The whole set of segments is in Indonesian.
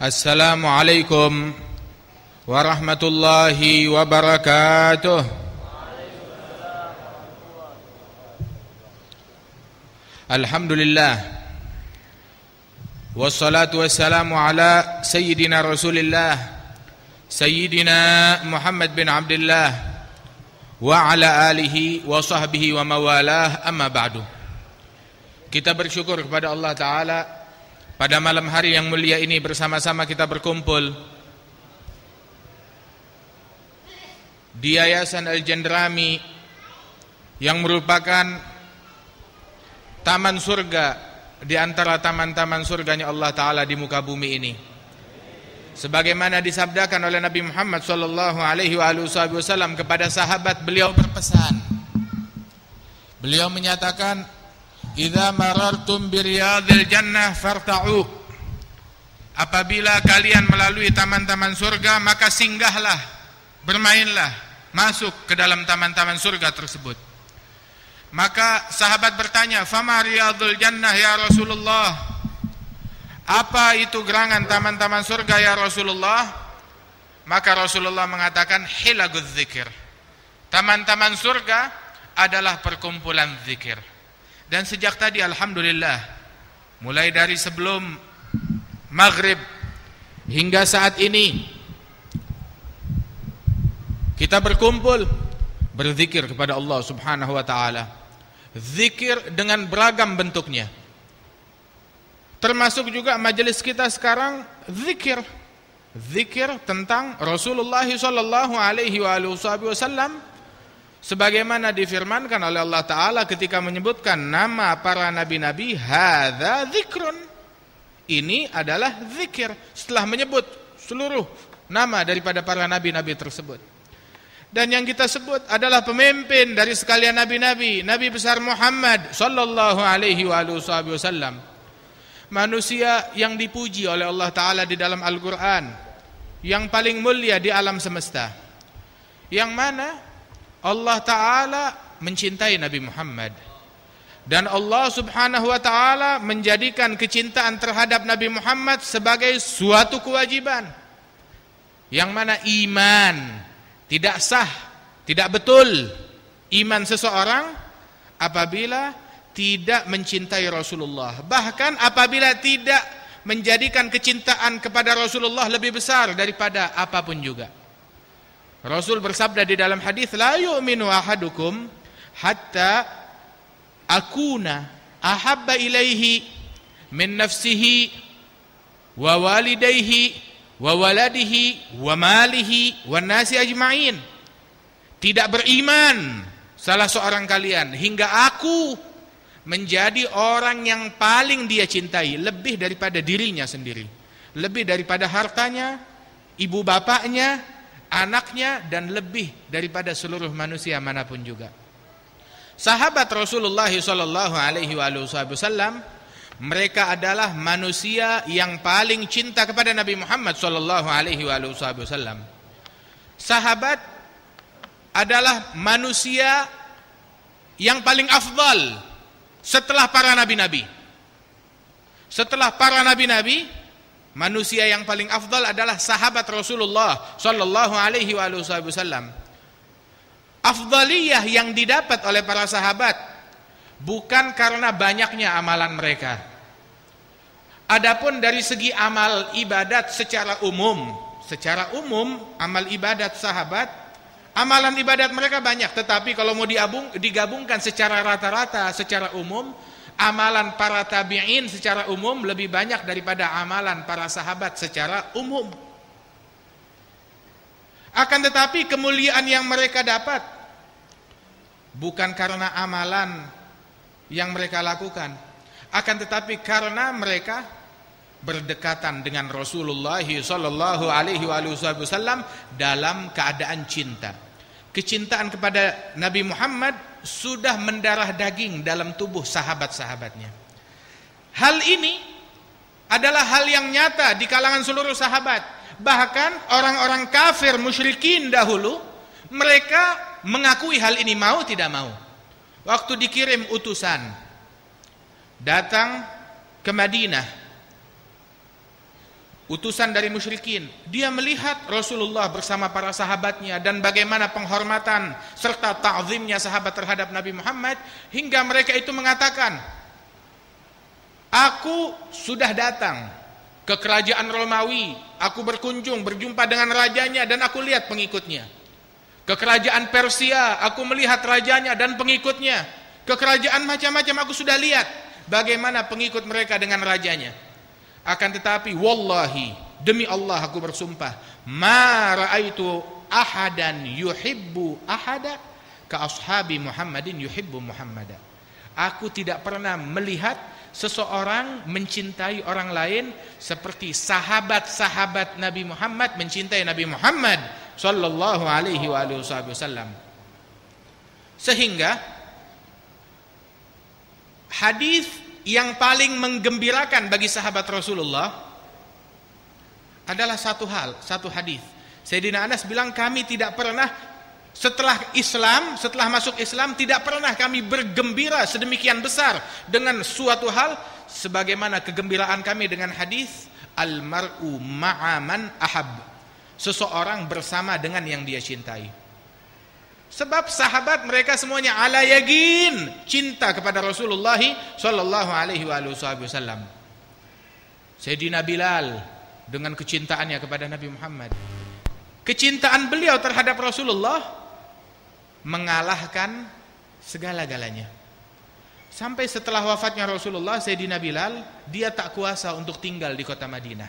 السلام عليكم ورحمة الله وبركاته. الحمد لله والصلاة والسلام على سيدنا رسول الله سيدنا محمد بن عبد الله وعلى آله وصحبه وموالاه. أما بعد Kita bersyukur kepada Allah Ta'ala Pada malam hari yang mulia ini bersama-sama kita berkumpul. Di Yayasan Al-Jandrami Yang merupakan Taman surga Di antara taman-taman surganya Allah Ta'ala di muka bumi ini. Sebagaimana disabdakan oleh Nabi Muhammad Sallallahu Alaihi Wasallam kepada sahabat beliau berpesan. Beliau menyatakan Idza marartum biryadil jannah farta'u. Apabila kalian melalui taman-taman surga maka singgahlah, bermainlah, masuk ke dalam taman-taman surga tersebut. Maka sahabat bertanya, "Fama riyadul jannah ya Rasulullah?" Apa itu gerangan taman-taman surga ya Rasulullah? Maka Rasulullah mengatakan hilaguz zikir. Taman-taman surga adalah perkumpulan zikir. Dan sejak tadi Alhamdulillah Mulai dari sebelum Maghrib Hingga saat ini Kita berkumpul Berzikir kepada Allah subhanahu wa ta'ala. Zikir dengan beragam bentuknya. Termasuk juga majelis kita sekarang Zikir. Zikir tentang Rasulullah sallallahu alaihi wasallam sebagaimana difirmankan oleh Allah taala ketika menyebutkan nama para nabi-nabi hadza dzikrun. Ini adalah zikir setelah menyebut seluruh nama daripada para nabi-nabi tersebut. Dan yang kita sebut adalah pemimpin dari sekalian nabi-nabi nabi besar Muhammad sallallahu alaihi wasallam. Manusia yang dipuji oleh Allah taala di dalam Al-Qur'an yang paling mulia di alam semesta. Yang mana Allah Ta'ala mencintai Nabi Muhammad dan Allah Subhanahu wa taala menjadikan kecintaan terhadap Nabi Muhammad sebagai suatu kewajiban yang mana iman tidak sah, tidak betul iman seseorang apabila tidak mencintai Rasulullah. Bahkan apabila tidak menjadikan kecintaan kepada Rasulullah lebih besar daripada apapun juga. Rasul bersabda di dalam hadis la yu'minu ahadukum hatta akuna ahabba ilaihi min nafsihi wa walidayhi wa waladihi wa malihi wa nasi ajma'in. Tidak beriman salah seorang kalian hingga aku menjadi orang yang paling dia cintai lebih daripada dirinya sendiri lebih daripada hartanya ibu bapaknya anaknya dan lebih daripada seluruh manusia mana pun juga. Sahabat Rasulullah sallallahu alaihi wasallam mereka adalah manusia yang paling cinta kepada Nabi Muhammad sallallahu alaihi wasallam. Sahabat adalah manusia yang paling afdal setelah para nabi-nabi. Setelah para nabi-nabi, Manusia yang paling afdal adalah sahabat Rasulullah sallallahu alaihi wasallam. Afdaliyah yang didapat oleh para sahabat bukan karena banyaknya amalan mereka. Adapun dari segi amal ibadat secara umum, secara umum amal ibadat sahabat, amalan ibadat mereka banyak, tetapi kalau mau digabungkan secara rata-rata, secara umum, amalan para tabi'in secara umum lebih banyak daripada amalan para sahabat secara umum. Akan tetapi kemuliaan yang mereka dapat bukan karena amalan yang mereka lakukan, akan tetapi karena mereka berdekatan dengan Rasulullah sallallahu alaihi wasallam dalam keadaan cinta. Kecintaan kepada Nabi Muhammad sudah mendarah daging dalam tubuh sahabat-sahabatnya. Hal ini adalah hal yang nyata di kalangan seluruh sahabat. Bahkan orang-orang kafir musyrikin dahulu mereka mengakui hal ini mau tidak mau. Waktu dikirim utusan datang ke Madinah utusan dari musyrikin. Dia melihat Rasulullah bersama para sahabatnya dan bagaimana penghormatan serta ta'zimnya sahabat terhadap Nabi Muhammad hingga mereka itu mengatakan, "Aku sudah datang ke kerajaan Romawi, aku berkunjung berjumpa dengan rajanya dan aku lihat pengikutnya. Ke kerajaan Persia, aku melihat rajanya dan pengikutnya. Ke kerajaan macam-macam aku sudah lihat bagaimana pengikut mereka dengan rajanya." Akan tetapi wallahi demi Allah aku bersumpah, ma raaitu ahadan yuhibbu ahada ka ashabi Muhammadin yuhibbu Muhammada. Aku tidak pernah melihat seseorang mencintai orang lain seperti sahabat-sahabat Nabi Muhammad mencintai Nabi Muhammad sallallahu alaihi wasallam. Sehingga hadis yang paling menggembirakan bagi sahabat Rasulullah adalah satu hal, satu hadis. Sayyidina Anas bilang kami tidak pernah setelah Islam, setelah masuk Islam tidak pernah kami bergembira sedemikian besar dengan suatu hal sebagaimana kegembiraan kami dengan hadis al-mar'u ma'aman ahab. Seseorang bersama dengan yang dia cintai. Sebab sahabat mereka semuanya ala yakin cinta kepada Rasulullah sallallahu alaihi wasallam. Sayyidina Bilal dengan kecintaannya kepada Nabi Muhammad. Kecintaan beliau terhadap Rasulullah mengalahkan segala-galanya. Sampai setelah wafatnya Rasulullah Sayyidina Bilal, dia tak kuasa untuk tinggal di kota Madinah.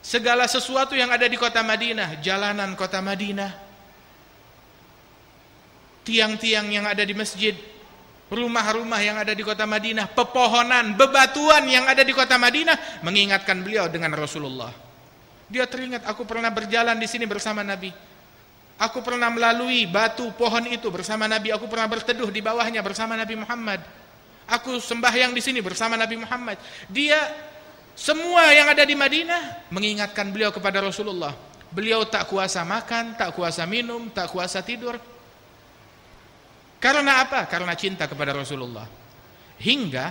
Segala sesuatu yang ada di kota Madinah, jalanan kota Madinah, tiang-tiang yang ada di masjid, rumah-rumah yang ada di kota Madinah, pepohonan, bebatuan yang ada di kota Madinah mengingatkan beliau dengan Rasulullah. Dia teringat aku pernah berjalan di sini bersama Nabi. Aku pernah melalui batu pohon itu bersama Nabi. Aku pernah berteduh di bawahnya bersama Nabi Muhammad. Aku sembahyang di sini bersama Nabi Muhammad. Dia semua yang ada di Madinah mengingatkan beliau kepada Rasulullah. Beliau tak kuasa makan, tak kuasa minum, tak kuasa tidur. Karena apa? Karena cinta kepada Rasulullah. Hingga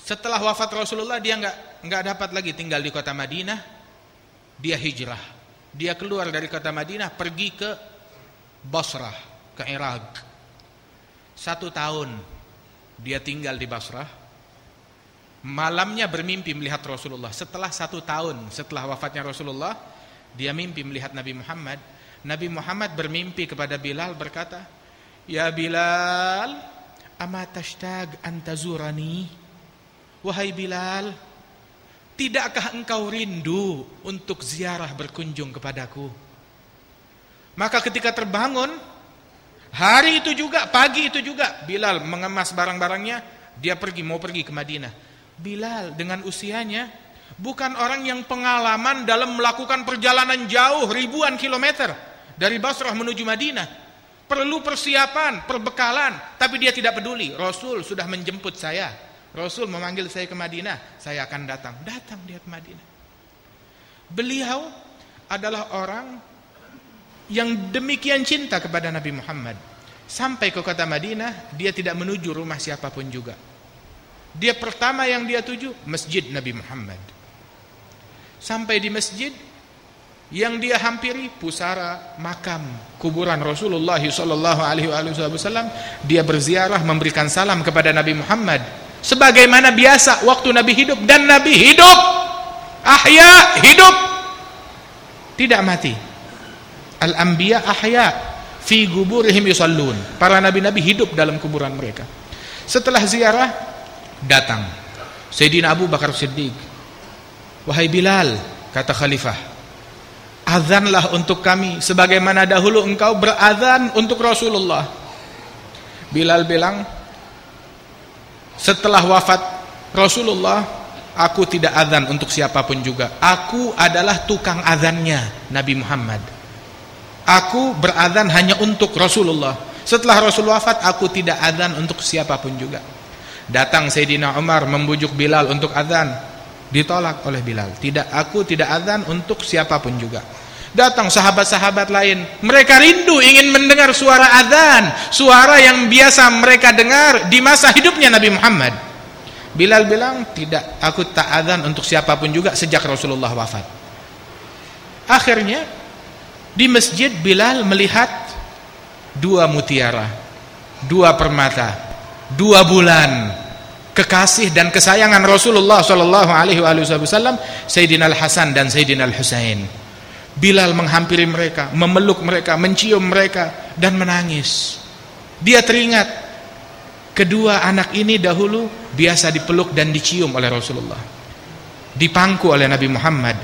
setelah wafat Rasulullah dia nggak nggak dapat lagi tinggal di kota Madinah. Dia hijrah. Dia keluar dari kota Madinah pergi ke Basrah, ke Irak. Satu tahun dia tinggal di Basrah. Malamnya bermimpi melihat Rasulullah. Setelah satu tahun setelah wafatnya Rasulullah, dia mimpi melihat Nabi Muhammad. Nabi Muhammad bermimpi kepada Bilal berkata, Ya Bilal, ama tashtag antazurani? Wahai Bilal, tidakkah engkau rindu untuk ziarah berkunjung kepadaku? Maka ketika terbangun, hari itu juga, pagi itu juga, Bilal mengemas barang-barangnya, dia pergi, mau pergi ke Madinah. Bilal dengan usianya, bukan orang yang pengalaman dalam melakukan perjalanan jauh, ribuan kilometer, dari Basrah menuju Madinah perlu persiapan, perbekalan, tapi dia tidak peduli. Rasul sudah menjemput saya. Rasul memanggil saya ke Madinah, saya akan datang. Datang dia ke Madinah. Beliau adalah orang yang demikian cinta kepada Nabi Muhammad. Sampai ke kota Madinah, dia tidak menuju rumah siapa pun juga. Dia pertama yang dia tuju, Masjid Nabi Muhammad. Sampai di masjid, yang dia hampiri pusara makam kuburan Rasulullah sallallahu alaihi wasallam. Dia berziarah memberikan salam kepada Nabi Muhammad. Sebagaimana biasa waktu Nabi hidup dan Nabi hidup. Ahya hidup. Tidak mati. Al anbiya ahya fi guburihim yusallun. Para nabi-nabi hidup dalam kuburan mereka. Setelah ziarah datang Sayyidina Abu Bakar Siddiq. Wahai Bilal kata khalifah azanlah untuk kami. Sebagaimana dahulu engkau berazan untuk Rasulullah. Bilal bilang setelah wafat Rasulullah aku tidak azan untuk siapa pun juga. Aku adalah tukang azannya Nabi Muhammad. Aku berazan hanya untuk Rasulullah. Setelah Rasul wafat aku tidak azan untuk siapa pun juga. Datang Sayyidina Umar membujuk Bilal untuk azan ditolak oleh Bilal. Tidak aku tidak azan untuk siapa pun juga. Datang sahabat-sahabat lain. Mereka rindu ingin mendengar suara azan. Suara yang biasa mereka dengar di masa hidupnya Nabi Muhammad. Bilal bilang, tidak, aku tak adzan untuk siapa pun juga sejak Rasulullah wafat. Akhirnya, di masjid Bilal melihat dua mutiara, dua permata, dua bulan, kekasih dan kesayangan Rasulullah Shallallahu Alaihi Wasallam, Sayyidina Al Hasan dan Sayyidina Al Husain. Bilal menghampiri mereka, memeluk mereka, mencium mereka dan menangis. Dia teringat Kedua anak ini dahulu biasa dipeluk dan dicium oleh Rasulullah. Dipangku oleh Nabi Muhammad.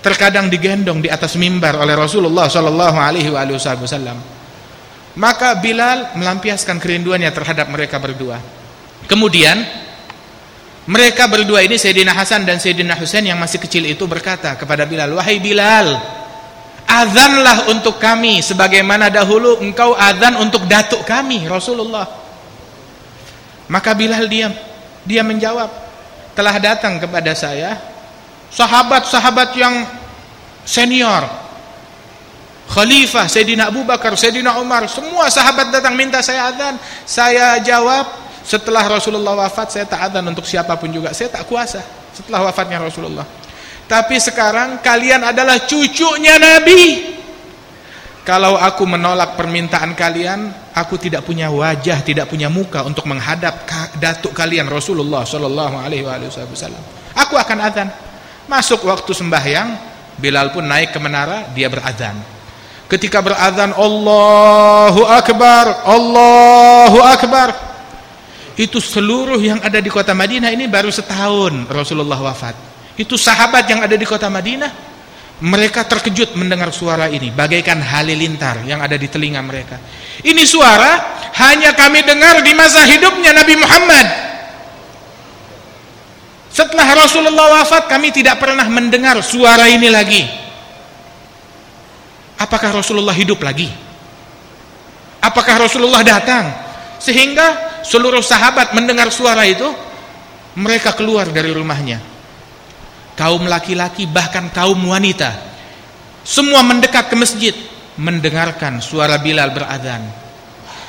Terkadang digendong di atas mimbar oleh Rasulullah sallallahu alaihi wasallam. Maka Bilal melampiaskan kerinduannya terhadap mereka berdua. Kemudian mereka berdua ini Sayyidina Hasan dan Sayyidina Husain yang masih kecil itu berkata kepada Bilal, "Wahai Bilal, azanlah untuk kami sebagaimana dahulu engkau azan untuk datuk kami Rasulullah." Maka Bilal diam. Dia menjawab, telah datang kepada saya sahabat-sahabat yang senior. Khalifah Sayyidina Abu Bakar, Sayyidina Umar, semua sahabat datang minta saya adzan. Saya jawab, setelah Rasulullah wafat saya tak adzan untuk siapa pun juga. Saya tak kuasa setelah wafatnya Rasulullah. Tapi sekarang kalian adalah cucunya Nabi. Kalau aku menolak permintaan kalian, aku tidak punya wajah, tidak punya muka untuk menghadap datuk kalian Rasulullah Shallallahu Alaihi Wasallam. Aku akan adzan. Masuk waktu sembahyang, Bilal pun naik ke menara, dia beradzan. Ketika beradzan, Allahu Akbar, Allahu Akbar. Itu seluruh yang ada di kota Madinah ini baru setahun Rasulullah wafat. Itu sahabat yang ada di kota Madinah mereka terkejut mendengar suara ini bagaikan halilintar yang ada di telinga mereka. Ini suara hanya kami dengar di masa hidupnya Nabi Muhammad. Setelah Rasulullah wafat kami tidak pernah mendengar suara ini lagi. Apakah Rasulullah hidup lagi? Apakah Rasulullah datang? Sehingga seluruh sahabat mendengar suara itu mereka keluar dari rumahnya. Kaum laki-laki bahkan kaum wanita semua mendekat ke masjid mendengarkan suara Bilal beradhan.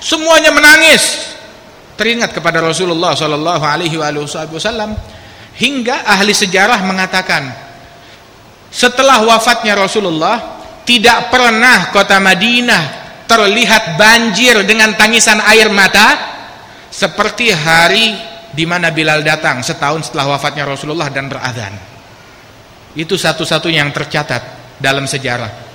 Semuanya menangis. Teringat kepada Rasulullah sallallahu alaihi wasallam hingga ahli sejarah mengatakan setelah wafatnya Rasulullah tidak pernah kota Madinah terlihat banjir dengan tangisan air mata seperti hari di mana Bilal datang setahun setelah wafatnya Rasulullah dan beradhan itu satu-satunya yang tercatat dalam sejarah.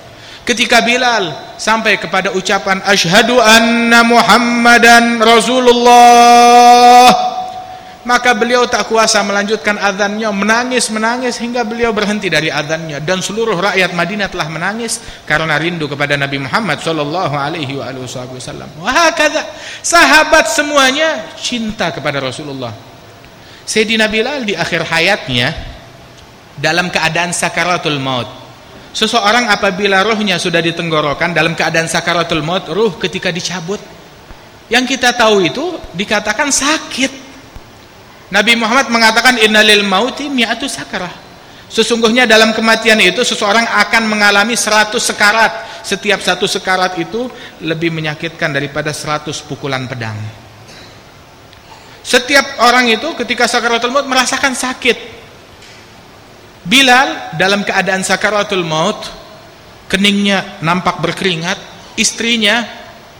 Ketika Bilal sampai kepada ucapan asyhadu anna Muhammadan Rasulullah, maka beliau tak kuasa melanjutkan azannya, menangis-menangis hingga beliau berhenti dari azannya dan seluruh rakyat Madinah telah menangis karena rindu kepada Nabi Muhammad sallallahu alaihi sahabat semuanya cinta kepada Rasulullah. Sayyidina Bilal di akhir hayatnya dalam keadaan sakaratul maut. Seseorang apabila rohnya sudah ditenggorokan dalam keadaan sakaratul maut, ruh ketika dicabut. Yang kita tahu itu dikatakan sakit. Nabi Muhammad mengatakan innalil mauti mi'atu sakarah. Sesungguhnya dalam kematian itu seseorang akan mengalami seratus sekarat. Setiap satu sekarat itu lebih menyakitkan daripada seratus pukulan pedang. Setiap orang itu ketika sakaratul maut merasakan sakit Bilal dalam keadaan sakaratul maut keningnya nampak berkeringat istrinya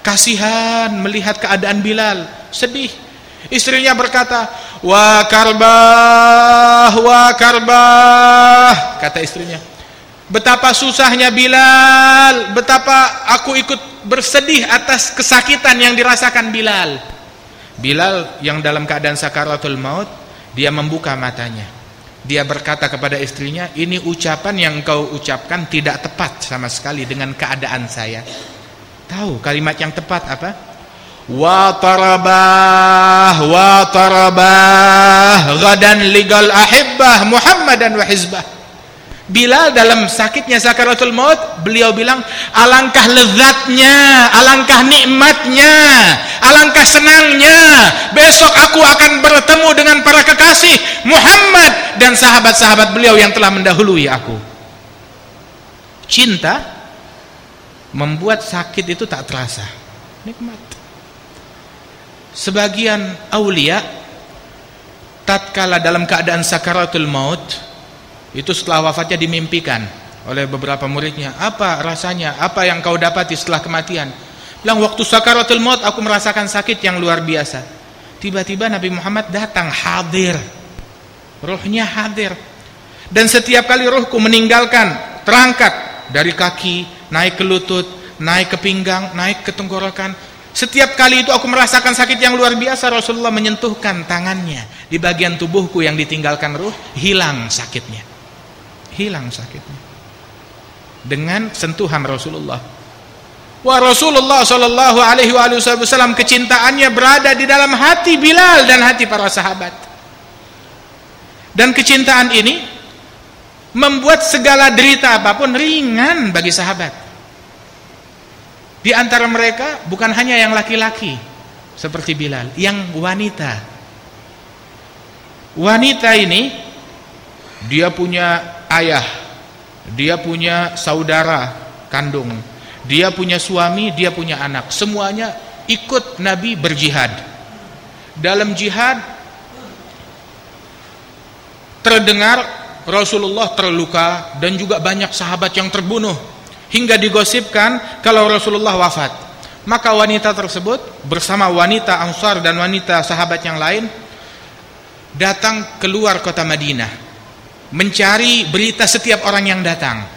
kasihan melihat keadaan Bilal sedih istrinya berkata wa karbah wa karbah kata istrinya betapa susahnya Bilal betapa aku ikut bersedih atas kesakitan yang dirasakan Bilal Bilal yang dalam keadaan sakaratul maut dia membuka matanya dia berkata kepada istrinya, ini ucapan yang kau ucapkan tidak tepat sama sekali dengan keadaan saya. Tahu kalimat yang tepat apa? Wa tarabah wa tarabah. Gadan ligal ahibbah Muhammadan wa hizbah. Bilal dalam sakitnya sakaratul maut beliau bilang alangkah lezatnya alangkah nikmatnya alangkah senangnya. Besok aku akan bertemu dengan para kekasih Muhammad dan sahabat-sahabat beliau yang telah mendahului aku. Cinta membuat sakit itu tak terasa. Nikmat sebagian aulia tatkala dalam keadaan sakaratul maut itu setelah wafatnya dimimpikan oleh beberapa muridnya. Apa rasanya? Apa yang kau dapati setelah kematian? Bilang waktu sakaratul maut aku merasakan sakit yang luar biasa. Tiba-tiba Nabi Muhammad datang hadir. Ruhnya hadir. Dan setiap kali ruhku meninggalkan terangkat dari kaki naik ke lutut naik ke pinggang naik ke tenggorokan setiap kali itu aku merasakan sakit yang luar biasa Rasulullah menyentuhkan tangannya di bagian tubuhku yang ditinggalkan ruh hilang sakitnya hilang sakitnya dengan sentuhan Rasulullah Wah Rasulullah Shallallahu Alaihi Wasallam kecintaannya berada di dalam hati Bilal dan hati para sahabat. Dan kecintaan ini membuat segala derita apa pun ringan bagi sahabat. Di antara mereka bukan hanya yang laki-laki seperti Bilal, yang wanita. Wanita ini dia punya ayah, dia punya saudara kandung, dia punya suami, dia punya anak. Semuanya ikut Nabi berjihad. Dalam jihad terdengar Rasulullah terluka dan juga banyak sahabat yang terbunuh hingga digosipkan kalau Rasulullah wafat. Maka wanita tersebut bersama wanita Ansar dan wanita sahabat yang lain datang keluar kota Madinah mencari berita setiap orang yang datang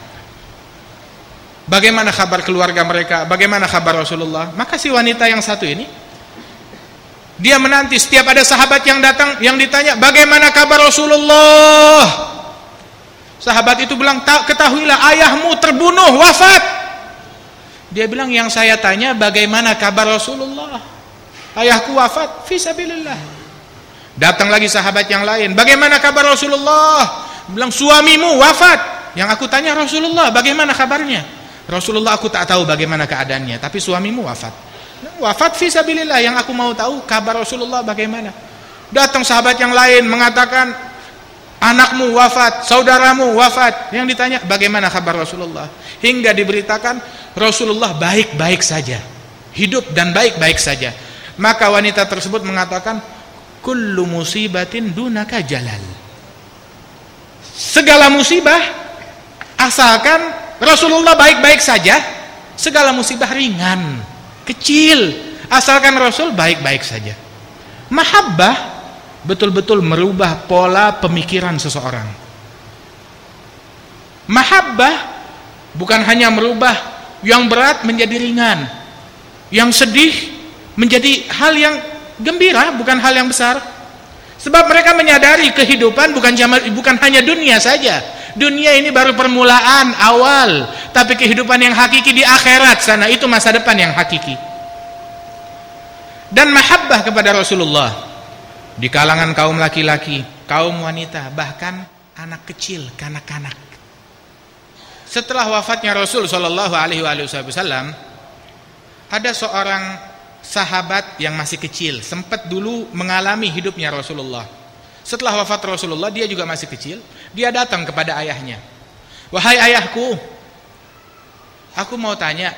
Bagaimana kabar keluarga mereka? Bagaimana kabar Rasulullah? Maka si wanita yang satu ini dia menanti setiap ada sahabat yang datang yang ditanya, "Bagaimana kabar Rasulullah?" Sahabat itu bilang, "Ketahuilah ayahmu terbunuh, wafat." Dia bilang, "Yang saya tanya bagaimana kabar Rasulullah?" Ayahku wafat, fisabilillah. Datang lagi sahabat yang lain, "Bagaimana kabar Rasulullah?" Bilang, "Suamimu wafat." Yang aku tanya Rasulullah, bagaimana kabarnya? Rasulullah aku tak tahu bagaimana keadaannya, tapi suamimu wafat. Wafat fisabilillah yang aku mau tahu kabar Rasulullah bagaimana. Datang sahabat yang lain mengatakan anakmu wafat, saudaramu wafat. Yang ditanya bagaimana kabar Rasulullah? Hingga diberitakan Rasulullah baik-baik saja. Hidup dan baik-baik saja. Maka wanita tersebut mengatakan kullu musibatin dunaka jalal. Segala musibah asalkan Rasulullah baik-baik saja, segala musibah ringan, kecil, asalkan Rasul baik-baik saja. Mahabbah betul-betul merubah pola pemikiran seseorang. Mahabbah bukan hanya merubah yang berat menjadi ringan, yang sedih menjadi hal yang gembira, bukan hal yang besar. Sebab mereka menyadari kehidupan bukan bukan hanya dunia saja, Dunia ini baru permulaan awal, tapi kehidupan yang hakiki di akhirat sana itu masa depan yang hakiki. Dan mahabbah kepada Rasulullah di kalangan kaum laki-laki, kaum wanita, bahkan anak kecil, kanak-kanak. Setelah wafatnya Rasul Shallallahu Alaihi Wasallam, ada seorang sahabat yang masih kecil, sempat dulu mengalami hidupnya Rasulullah setelah wafat Rasulullah dia juga masih kecil, dia datang kepada ayahnya. "Wahai ayahku, aku mau tanya,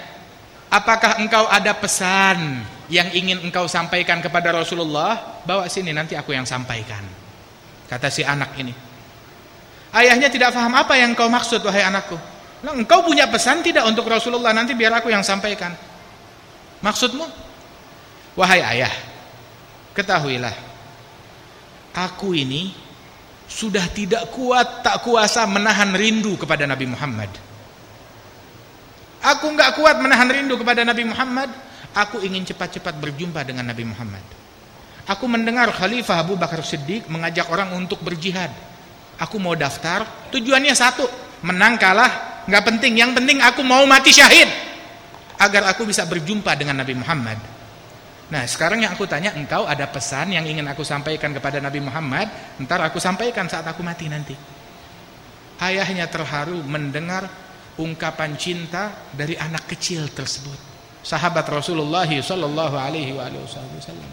apakah engkau ada pesan yang ingin engkau sampaikan kepada Rasulullah? Bawa sini nanti aku yang sampaikan." Kata si anak ini. Ayahnya tidak paham apa yang engkau maksud wahai anakku. Nah, engkau punya pesan tidak untuk Rasulullah nanti biar aku yang sampaikan. Maksudmu? Wahai ayah, ketahuilah aku ini sudah tidak kuat tak kuasa menahan rindu kepada Nabi Muhammad aku nggak kuat menahan rindu kepada Nabi Muhammad aku ingin cepat-cepat berjumpa dengan Nabi Muhammad. Aku mendengar Khalifah Abu Bakar Siddiq mengajak orang untuk berjihad. Aku mau daftar tujuannya satu menang kalah nggak penting. Yang penting aku mau mati syahid. Agar aku bisa berjumpa dengan Nabi Muhammad. Nah sekarang yang aku tanya engkau ada pesan yang ingin aku sampaikan kepada Nabi Muhammad? Ntar aku sampaikan saat aku mati nanti. Ayahnya terharu mendengar ungkapan cinta dari anak kecil tersebut Sahabat Rasulullah Sallallahu Alaihi Wasallam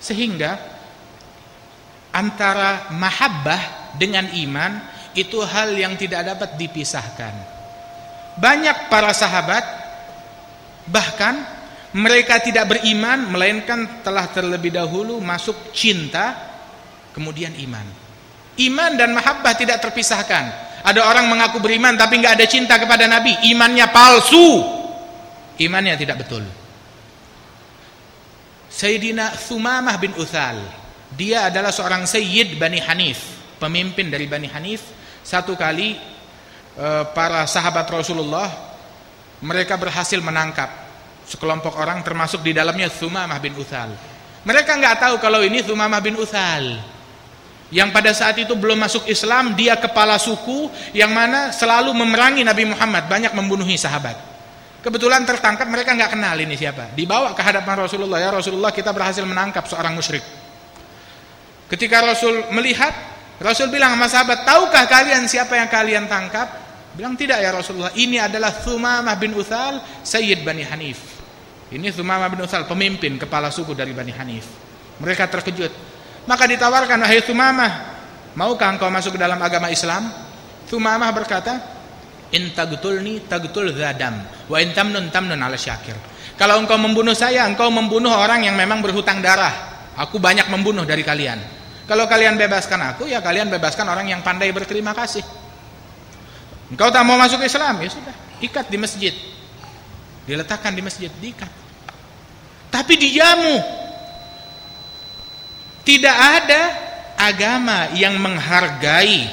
Sehingga antara mahabbah dengan iman itu hal yang tidak dapat dipisahkan Banyak para sahabat bahkan mereka tidak beriman melainkan telah terlebih dahulu masuk cinta kemudian iman. Iman dan mahabbah tidak terpisahkan. Ada orang mengaku beriman tapi nggak ada cinta kepada Nabi, imannya palsu. Imannya tidak betul. Sayyidina Thumamah bin Uthal, dia adalah seorang sayyid Bani Hanif, pemimpin dari Bani Hanif. Satu kali eh, para sahabat Rasulullah mereka berhasil menangkap sekelompok orang termasuk di dalamnya Thumamah bin Uthal. Mereka nggak tahu kalau ini Thumamah bin Uthal. Yang pada saat itu belum masuk Islam, dia kepala suku yang mana selalu memerangi Nabi Muhammad, banyak membunuhi sahabat. Kebetulan tertangkap mereka nggak kenal ini siapa. Dibawa ke hadapan Rasulullah, ya Rasulullah kita berhasil menangkap seorang musyrik. Ketika Rasul melihat, Rasul bilang sama sahabat, tahukah kalian siapa yang kalian tangkap? Bilang tidak ya Rasulullah, ini adalah Thumamah bin Uthal, Sayyid Bani Hanif. Ini Thumamah bin Uthal, pemimpin kepala suku dari Bani Hanif. Mereka terkejut. Maka ditawarkan, wahai Thumamah, maukah engkau masuk ke dalam agama Islam? Thumamah berkata, in tagtulni tagtul zadam, wa in tamnun tamnun ala syakir. Kalau engkau membunuh saya, engkau membunuh orang yang memang berhutang darah. Aku banyak membunuh dari kalian. Kalau kalian bebaskan aku, ya kalian bebaskan orang yang pandai berterima kasih. Engkau tak mau masuk Islam, ya sudah, ikat di masjid diletakkan di masjid diikat tapi dijamu tidak ada agama yang menghargai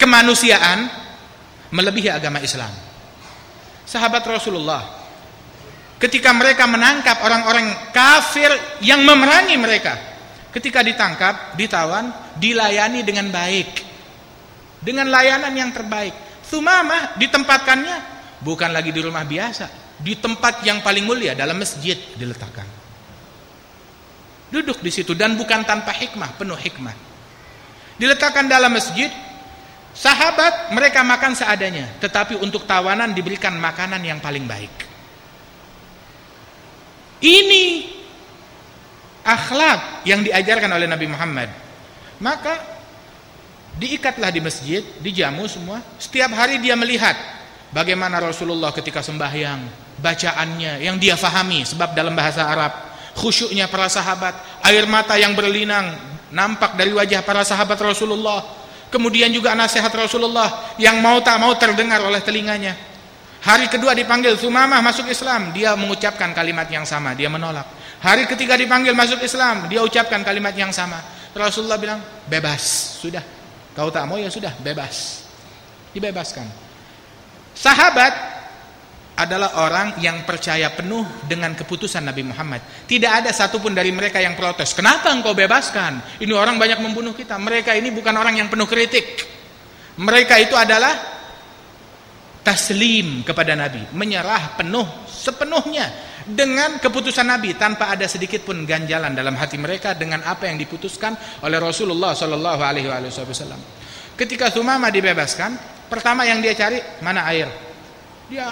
kemanusiaan melebihi agama Islam. Sahabat Rasulullah ketika mereka menangkap orang-orang kafir yang memerangi mereka ketika ditangkap ditawan dilayani dengan baik dengan layanan yang terbaik. Thumamah ditempatkannya bukan lagi di rumah biasa di tempat yang paling mulia dalam masjid diletakkan. Duduk di situ dan bukan tanpa hikmah penuh hikmah. Diletakkan dalam masjid sahabat mereka makan seadanya. Tetapi untuk tawanan diberikan makanan yang paling baik. Ini akhlak yang diajarkan oleh Nabi Muhammad. Maka diikatlah di masjid dijamu semua. Setiap hari dia melihat Bagaimana Rasulullah ketika sembahyang, bacaannya yang dia fahami sebab dalam bahasa Arab, khusyuknya para sahabat, air mata yang berlinang nampak dari wajah para sahabat Rasulullah. Kemudian juga nasihat Rasulullah yang mau tak mau terdengar oleh telinganya. Hari kedua dipanggil Sumamah masuk Islam, dia mengucapkan kalimat yang sama, dia menolak. Hari ketiga dipanggil masuk Islam, dia ucapkan kalimat yang sama. Rasulullah bilang, "Bebas, sudah. Kau tak mau ya sudah, bebas." Dibebaskan. Sahabat adalah orang yang percaya penuh dengan keputusan Nabi Muhammad. Tidak ada satupun dari mereka yang protes. Kenapa engkau bebaskan? Ini orang banyak membunuh kita. Mereka ini bukan orang yang penuh kritik. Mereka itu adalah taslim kepada Nabi. Menyerah penuh sepenuhnya dengan keputusan Nabi tanpa ada sedikit pun ganjalan dalam hati mereka dengan apa yang diputuskan oleh Rasulullah Shallallahu Alaihi Wasallam. Ketika Thumama dibebaskan, Pertama yang dia cari mana air. Dia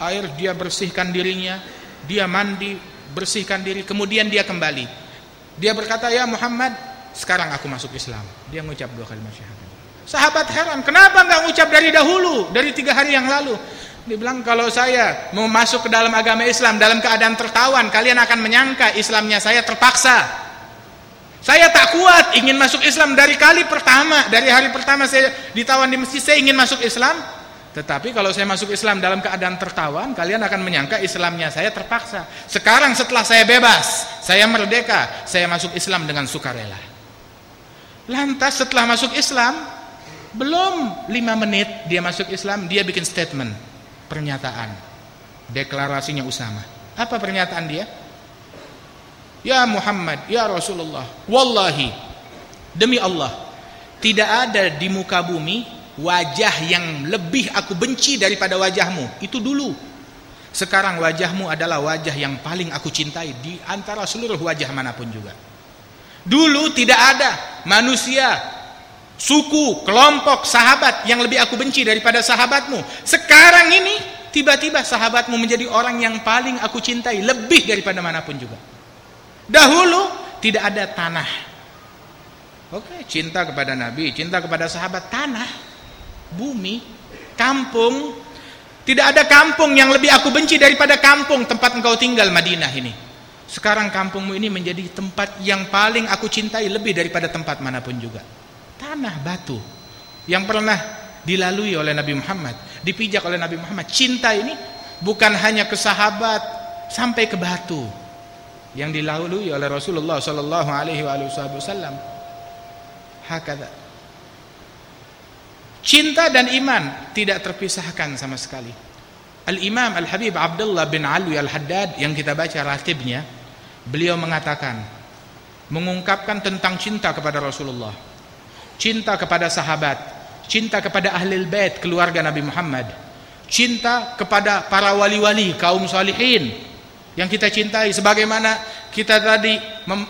air dia bersihkan dirinya, dia mandi, bersihkan diri, kemudian dia kembali. Dia berkata, "Ya Muhammad, sekarang aku masuk Islam." Dia mengucap dua kalimat syahadat. Sahabat heran, kenapa nggak ngucap dari dahulu, dari tiga hari yang lalu? Dia bilang kalau saya mau masuk ke dalam agama Islam dalam keadaan tertawan, kalian akan menyangka Islamnya saya terpaksa. Saya tak kuat ingin masuk Islam dari kali pertama, dari hari pertama saya ditawan di masjid saya ingin masuk Islam. Tetapi kalau saya masuk Islam dalam keadaan tertawan, kalian akan menyangka Islamnya saya terpaksa. Sekarang setelah saya bebas, saya merdeka, saya masuk Islam dengan sukarela. Lantas setelah masuk Islam, belum lima menit dia masuk Islam, dia bikin statement, pernyataan, deklarasinya Usama. Apa pernyataan dia? Ya Muhammad, ya Rasulullah, wallahi demi Allah, tidak ada di muka bumi wajah yang lebih aku benci daripada wajahmu. Itu dulu. Sekarang wajahmu adalah wajah yang paling aku cintai di antara seluruh wajah mana pun juga. Dulu tidak ada manusia, suku, kelompok, sahabat yang lebih aku benci daripada sahabatmu. Sekarang ini tiba-tiba sahabatmu menjadi orang yang paling aku cintai lebih daripada mana pun juga. Dahulu tidak ada tanah. Oke, cinta kepada Nabi, cinta kepada sahabat, tanah, bumi, kampung. Tidak ada kampung yang lebih aku benci daripada kampung tempat engkau tinggal Madinah ini. Sekarang kampungmu ini menjadi tempat yang paling aku cintai lebih daripada tempat mana pun juga. Tanah batu yang pernah dilalui oleh Nabi Muhammad, dipijak oleh Nabi Muhammad. Cinta ini bukan hanya ke sahabat sampai ke batu yang dilalui oleh Rasulullah sallallahu alaihi wasallam. Cinta dan iman tidak terpisahkan sama sekali. Al-Imam Al-Habib Abdullah bin Alwi Al-Haddad yang kita baca ratibnya, beliau mengatakan mengungkapkan tentang cinta kepada Rasulullah, cinta kepada sahabat, cinta kepada ahli bait keluarga Nabi Muhammad, cinta kepada para wali-wali kaum salihin yang kita cintai sebagaimana kita tadi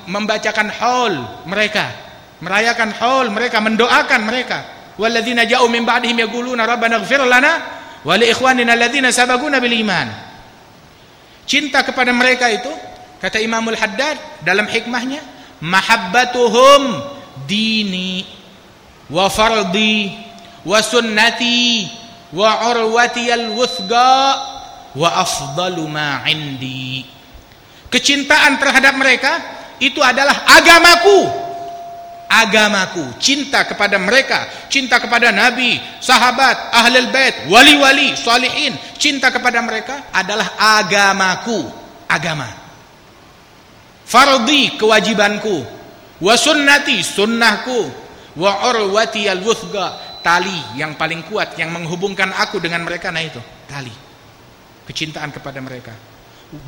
membacakan haul mereka, merayakan haul mereka, mendoakan mereka. Walladzina ja'u min ba'dihim yaquluna rabbana ighfir lana wa li ikhwanina alladzina sabaquna bil iman. Cinta kepada mereka itu kata Imamul Haddad dalam hikmahnya mahabbatuhum dini wa fardi wa sunnati wa urwati al-wuthqa wa afdalu ma indi. Kecintaan terhadap mereka itu adalah agamaku agamaku, cinta kepada mereka, cinta kepada nabi, sahabat, ahlul bait, wali-wali, salihin, cinta kepada mereka adalah agamaku, agama. Fardhi kewajibanku, wa sunnati sunnahku, wa urwati al-wuthqa tali yang paling kuat yang menghubungkan aku dengan mereka nah itu, tali. Kecintaan kepada mereka.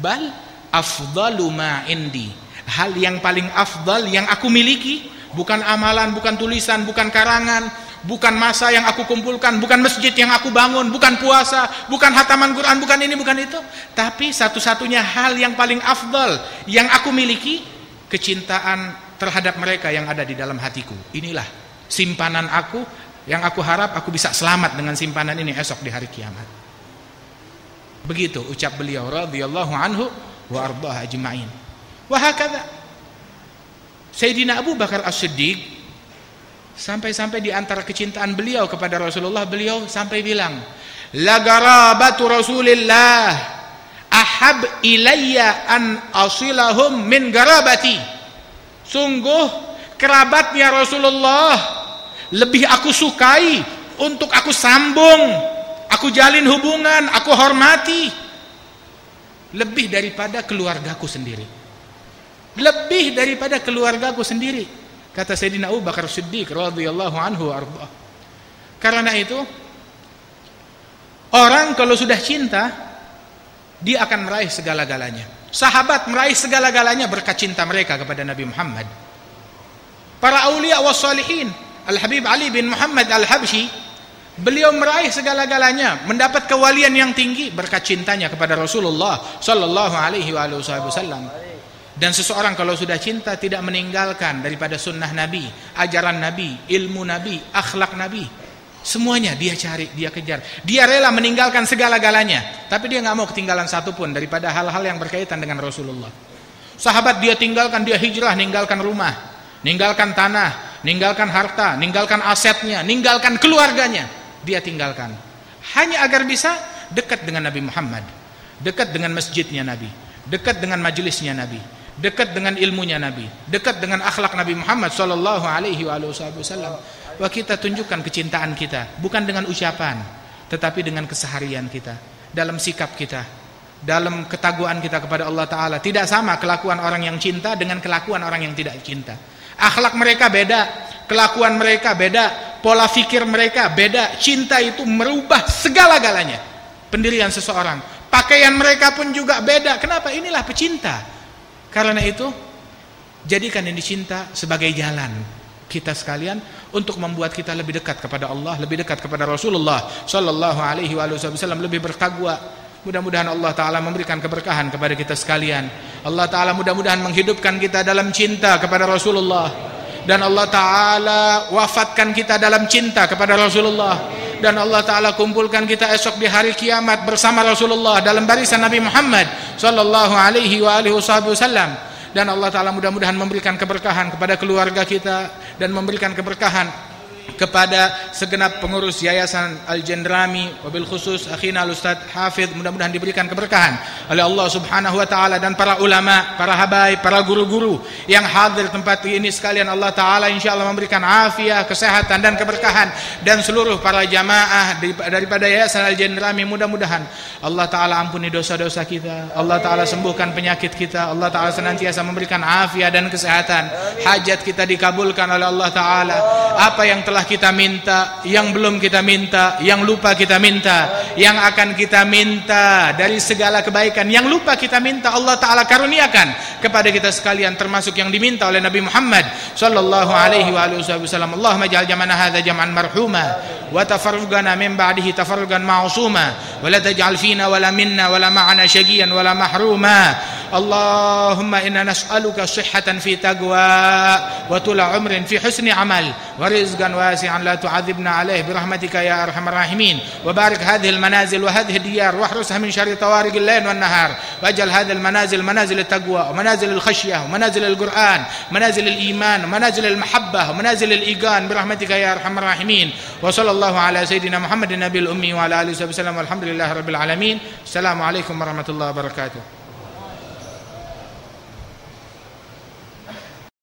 Bal afdalu ma indi. Hal yang paling afdal yang aku miliki bukan amalan, bukan tulisan, bukan karangan, bukan masa yang aku kumpulkan, bukan masjid yang aku bangun, bukan puasa, bukan hataman Quran, bukan ini, bukan itu. Tapi satu-satunya hal yang paling afdal yang aku miliki, kecintaan terhadap mereka yang ada di dalam hatiku. Inilah simpanan aku yang aku harap aku bisa selamat dengan simpanan ini esok di hari kiamat. Begitu ucap beliau radhiyallahu anhu wa ardhah ajma'in. Wa hakadha Sayyidina Abu Bakar As-Siddiq sampai-sampai di antara kecintaan beliau kepada Rasulullah beliau sampai bilang la garabatu Rasulillah ahab ilayya an asilahum min garabati. Sungguh kerabatnya Rasulullah lebih aku sukai untuk aku sambung aku jalin hubungan aku hormati lebih daripada keluargaku sendiri lebih daripada keluargaku sendiri kata Sayyidina Abu Bakar Siddiq radhiyallahu anhu arba. karena itu orang kalau sudah cinta dia akan meraih segala-galanya. Sahabat meraih segala-galanya berkat cinta mereka kepada Nabi Muhammad. Para aulia wassalihin Al-Habib Ali bin Muhammad Al-Habsyi beliau meraih segala-galanya mendapat kewalian yang tinggi berkat cintanya kepada Rasulullah sallallahu alaihi wasallam dan seseorang kalau sudah cinta tidak meninggalkan daripada sunnah Nabi, ajaran Nabi, ilmu Nabi, akhlak Nabi. Semuanya dia cari, dia kejar. Dia rela meninggalkan segala-galanya. Tapi dia nggak mau ketinggalan satu pun daripada hal-hal yang berkaitan dengan Rasulullah. Sahabat dia tinggalkan, dia hijrah, ninggalkan rumah, ninggalkan tanah, ninggalkan harta, ninggalkan asetnya, ninggalkan keluarganya. Dia tinggalkan. Hanya agar bisa dekat dengan Nabi Muhammad. Dekat dengan masjidnya Nabi. Dekat dengan majelisnya Nabi dekat dengan ilmunya Nabi, dekat dengan akhlak Nabi Muhammad sallallahu alaihi wasallam. Wa kita tunjukkan kecintaan kita bukan dengan ucapan, tetapi dengan keseharian kita, dalam sikap kita, dalam ketaguan kita kepada Allah taala. Tidak sama kelakuan orang yang cinta dengan kelakuan orang yang tidak cinta. Akhlak mereka beda, kelakuan mereka beda, pola fikir mereka beda. Cinta itu merubah segala-galanya. Pendirian seseorang, pakaian mereka pun juga beda. Kenapa? Inilah pecinta. Karena itu jadikan ini cinta sebagai jalan kita sekalian untuk membuat kita lebih dekat kepada Allah, lebih dekat kepada Rasulullah sallallahu alaihi wasallam, lebih bertakwa. Mudah-mudahan Allah taala memberikan keberkahan kepada kita sekalian. Allah taala mudah-mudahan menghidupkan kita dalam cinta kepada Rasulullah dan Allah taala wafatkan kita dalam cinta kepada Rasulullah dan Allah taala kumpulkan kita esok di hari kiamat bersama Rasulullah dalam barisan Nabi Muhammad sallallahu alaihi wa alihi wasallam. Dan Allah taala mudah-mudahan memberikan keberkahan kepada keluarga kita dan memberikan keberkahan kepada segenap pengurus Yayasan Al-Jendrami wabil khusus akhina Al-Ustaz Hafidh mudah-mudahan diberikan keberkahan oleh Allah Subhanahu wa taala dan para ulama, para habaib, para guru-guru yang hadir tempat ini sekalian Allah taala insyaallah memberikan afiat, kesehatan dan keberkahan dan seluruh para jamaah daripada Yayasan Al-Jendrami mudah-mudahan Allah taala ampuni dosa-dosa kita, Allah taala sembuhkan penyakit kita, Allah taala senantiasa memberikan afiat dan kesehatan. Hajat kita dikabulkan oleh Allah taala. Apa yang telah kita minta, yang belum kita minta, yang lupa kita minta, yang akan kita minta dari segala kebaikan, yang lupa kita minta Allah taala karuniakan kepada kita sekalian termasuk yang diminta oleh Nabi Muhammad sallallahu alaihi wasallam. Allahumma ja'al jamana hadza jam'an marhuma wa tafarrugana min ba'dihi tafarrugan ma'suma wa la taj'al fina wa la minna wa la ma'ana syaqiyan wa la mahruma. Sihhatan fi taqwa wa tula umrin fi husni amal wa rizqan wa واسعا لا تعذبنا عليه برحمتك يا أرحم الراحمين. وبارك هذه المنازل وهذه الديار واحرسها من شر طوارق الليل والنهار. واجعل هذه المنازل منازل التقوى ومنازل الخشية ومنازل القرآن منازل الإيمان ومنازل المحبة ومنازل الإيقان برحمتك يا أرحم الراحمين. وصلى الله على سيدنا محمد النبي الأمي وعلى آله وصحبه وسلم والحمد لله رب العالمين. السلام عليكم ورحمة الله وبركاته.